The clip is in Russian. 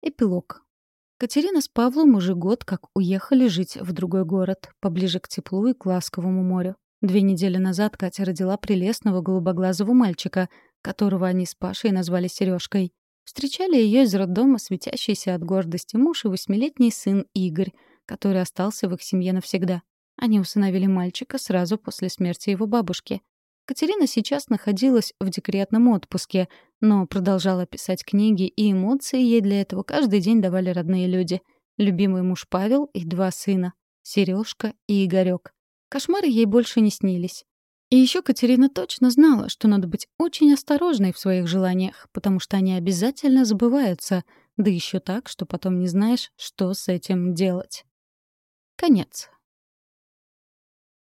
Эпилог. Катерина с Павлом уже год как уехали жить в другой город, поближе к теплу и к ласковому морю. Две недели назад Катя родила прелестного голубоглазого мальчика, которого они с Пашей назвали Сережкой. Встречали ее из роддома светящийся от гордости муж и восьмилетний сын Игорь, который остался в их семье навсегда. Они усыновили мальчика сразу после смерти его бабушки. Катерина сейчас находилась в декретном отпуске, но продолжала писать книги, и эмоции ей для этого каждый день давали родные люди. Любимый муж Павел и два сына — Сережка и Игорек. Кошмары ей больше не снились. И еще Катерина точно знала, что надо быть очень осторожной в своих желаниях, потому что они обязательно забываются, да еще так, что потом не знаешь, что с этим делать. Конец.